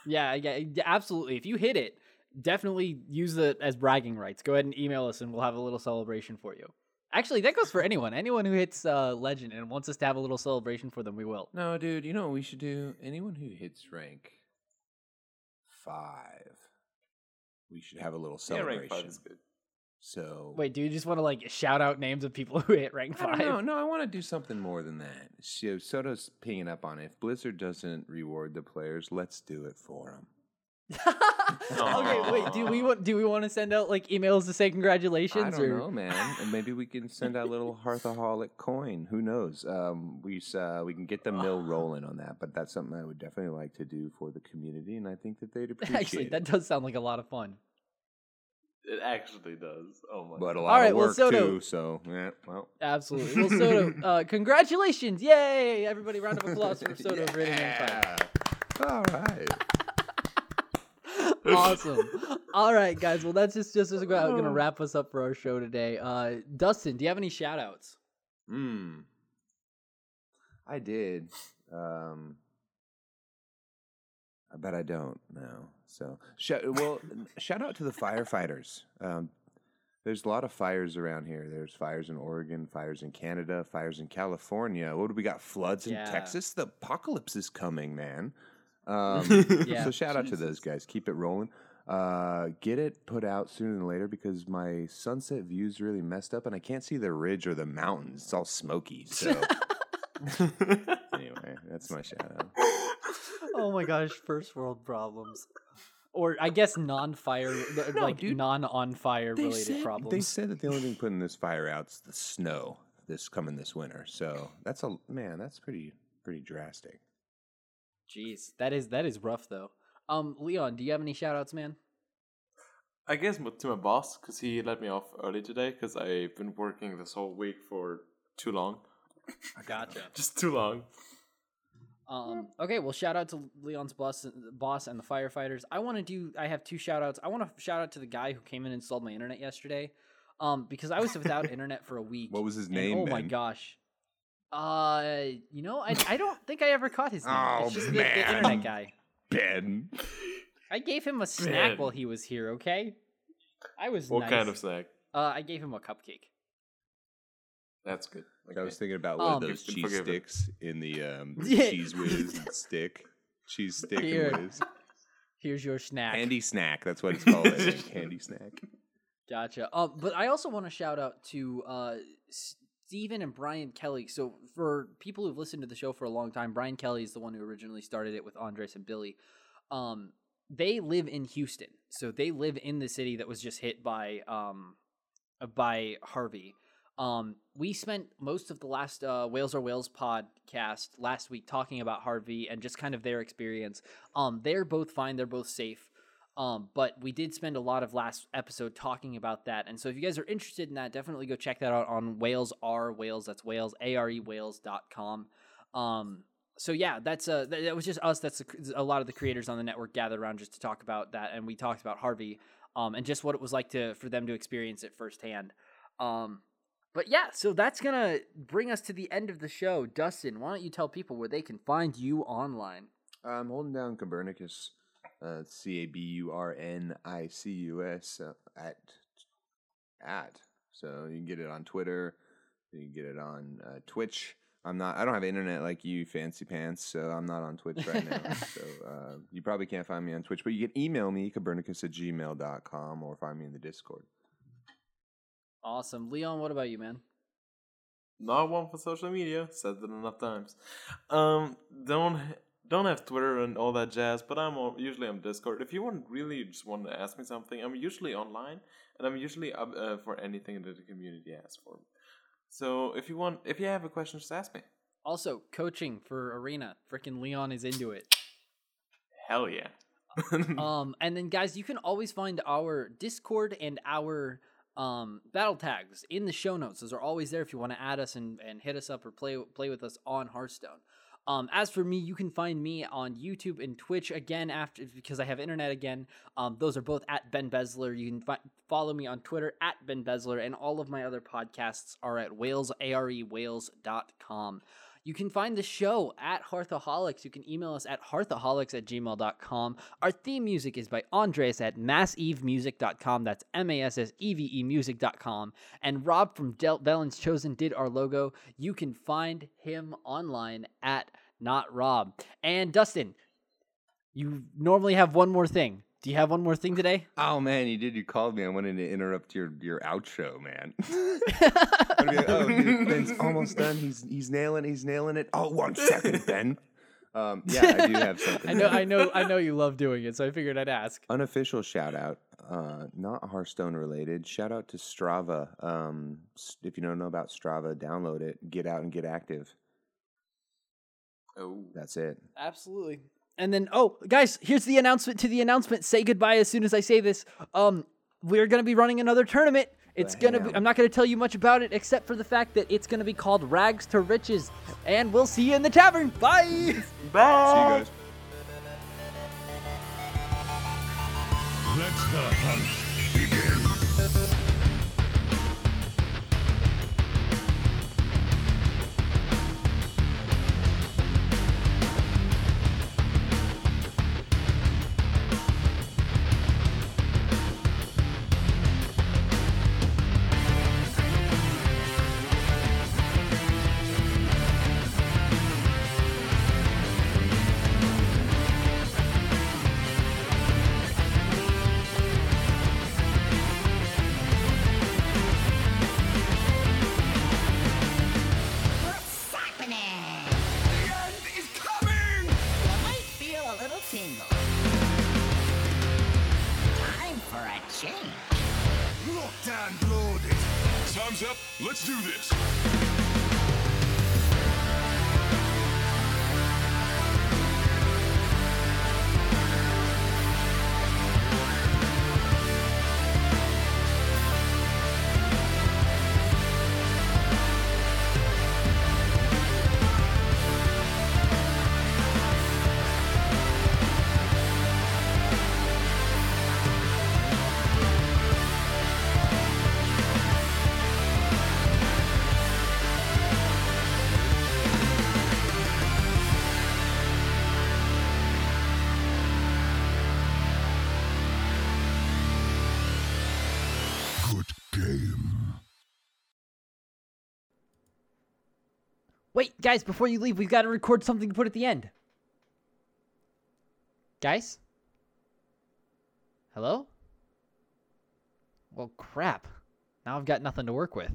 Yeah, yeah, yeah, absolutely. If you hit it, definitely use it as bragging rights. Go ahead and email us and we'll have a little celebration for you. Actually, that goes for anyone. Anyone who hits uh, legend and wants us to have a little celebration for them, we will. No, dude. You know what we should do? Anyone who hits rank five, we should have a little celebration. yeah, celebration. rank 5 is good. So Wait, do you just want to like shout out names of people (laughs) who hit rank I don't five? know. No, I want to do something more than that. So Soto's pinging up on it. If Blizzard doesn't reward the players, let's do it for them. (laughs) okay, wait. Do we want? Do we want to send out like emails to say congratulations? I don't or know, man. and maybe we can send out a little Hearthaholic coin. Who knows? Um, we uh, we can get the mill (laughs) rolling on that. But that's something I would definitely like to do for the community, and I think that they'd (laughs) appreciate actually, that does sound like a lot of fun. It actually does. Oh my but a lot right, of well, work Soto- too. So yeah, well. Absolutely. Well, Soto, uh, congratulations! Yay! Everybody, round of applause for Soto for hitting rank five. Yeah. All right. Awesome. (laughs) All right, guys. Well, that's just just going Oh. to wrap us up for our show today. Uh, Dustin, do you have any shout outs? Hmm. I did. Um, I bet I don't now. So, sh- well, (laughs) shout out to the firefighters. Um, there's a lot of fires around here. There's fires in Oregon, fires in Canada, fires in California. What do we got? Floods in Yeah. Texas. The apocalypse is coming, man. Um, (laughs) Yeah. So shout out to those guys. Keep it rolling. Uh, get it put out sooner than later because my sunset view's really messed up and I can't see the ridge or the mountains. It's all smoky. So (laughs) anyway, that's my shout out. Oh my gosh, first world problems. Or I guess non-fire, (laughs) like dude. non-on fire related said, they problems. said that the only thing putting this fire out's the snow this coming this winter. So that's a man. That's pretty pretty drastic. Jeez, that is that is rough though. Um, Leon, do you have any shout outs, man? I guess to my boss because he let me off early today because I've been working this whole week for too long. I gotcha. (laughs) Just too long. Um, okay, well, shout out to Leon's boss, boss and the firefighters. I want to do. I have two shout outs. I want to shout out to the guy who came in and installed my internet yesterday, um, because I was without (laughs) internet for a week. What was his and name? oh my gosh. Uh, you know, I, I don't think I ever caught his name. Oh, it's just the, the man. internet guy. Ben. I gave him a snack Ben. while he was here. Okay, I was. What nice. kind of snack? Uh, I gave him a cupcake. That's good. I was thinking about one Um, of those cheese forgiven. sticks in the um, (laughs) Yeah. cheese whiz stick. Cheese stick Here. and whiz. Here's your snack. Candy snack. That's what it's called. (laughs) Candy snack. Gotcha. Um, but I also want to shout out to uh, Stephen and Brian Kelly. So for people who've listened to the show for a long time, Brian Kelly is the one who originally started it with Andres and Billy. Um, they live in Houston, so they live in the city that was just hit by um, by Harvey. Um, we spent most of the last uh, Whales Are Whales podcast last week talking about Harvey and just kind of their experience. Um, they're both fine. They're both safe. Um, but we did spend a lot of last episode talking about that. And so if you guys are interested in that, definitely go check that out on Whales Are Whales. That's Whales, A-R-E Whales.com. Um, so yeah, that's uh, that was just us. That's a, a, lot of the creators on the network gathered around just to talk about that. And we talked about Harvey, um, and just what it was like to, for them to experience it firsthand. Um, but yeah, so that's gonna bring us to the end of the show. Dustin, why don't you tell people where they can find you online? I'm holding down Caburnicus uh, C A B U R N I C U S uh, at at. So you can get it on Twitter. You can get it on uh, Twitch. I'm not. I don't have internet like you, fancy pants. So I'm not on Twitch right now. (laughs) so uh, you probably can't find me on Twitch, but you can email me caburnicus at gmail.com or find me in the Discord. Awesome, Leon. What about you, man? Not one for social media. Said it enough times. Um, don't don't have Twitter and all that jazz, but I'm usually on Discord. If you want really just want to ask me something, I'm usually online, and I'm usually up uh, for anything that the community asks for. So if you want, if you have a question, just ask me. Also, coaching for Arena, freaking Leon is into it. Hell yeah. (laughs) um, and then guys, you can always find our Discord and our um battle tags in the show notes. Those are always there if you want to add us and, and hit us up or play play with us on Hearthstone. Um, as for me, you can find me on YouTube and Twitch again after because I have internet again. Um, those are both at Ben Besler. You can fi- follow me on Twitter at Ben Besler, and all of my other podcasts are at whales, A-R-E, whales.com. You can find the show at Hearthaholics. You can email us at hearthaholics at gmail.com. Our theme music is by Andres at massevemusic.com. That's M A S S E V E music.com. And Rob from Del- Velen's Chosen did our logo. You can find him online at Not Rob. And Dustin, you normally have one more thing. Do you have one more thing today? Oh man, you did. You called me. I wanted to interrupt your your outro, man. (laughs) like, oh, dude, (laughs) Ben's almost done. He's he's nailing. He's nailing it. Oh, one second, (laughs) Ben. Um, yeah, I do have something. I know, I know, I know you love doing it, so I figured I'd ask. Unofficial shout out, uh, not Hearthstone related. Shout out to Strava. Um, if you don't know about Strava, download it. Get out and get active. Oh, that's it. Absolutely. And then, oh, guys, here's the announcement to the announcement. Say goodbye as soon as I say this. Um, we're gonna be running another tournament. It's gonna be. I'm not gonna tell you much about it except for the fact that it's gonna be called Rags to Riches, and we'll see you in the tavern. Bye. (laughs) Bye. See you guys. Guys, before you leave, we've got to record something to put at the end. Guys? Hello? Well, crap. Now I've got nothing to work with.